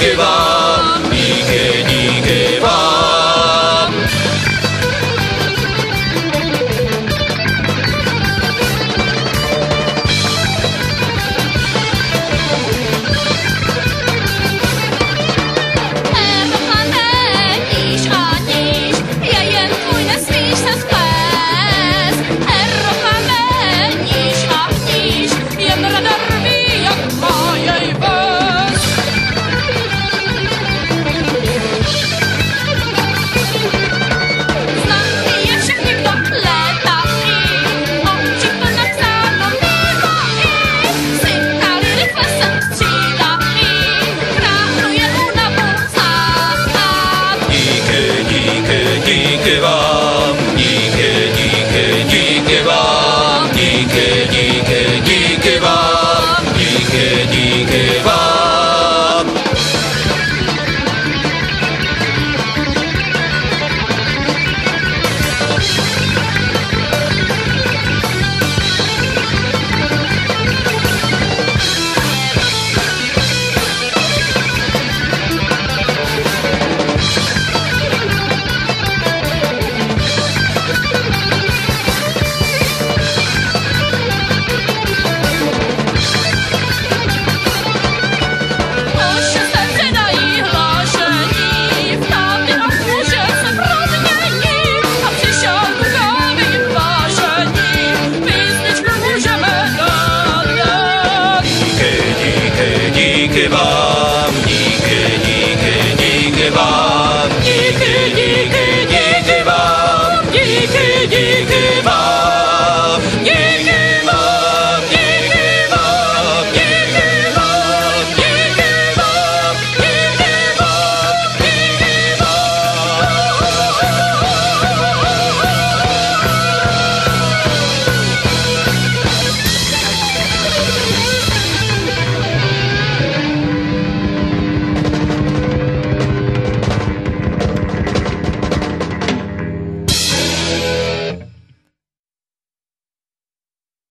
give up. 逃げば逃げ逃げ逃げば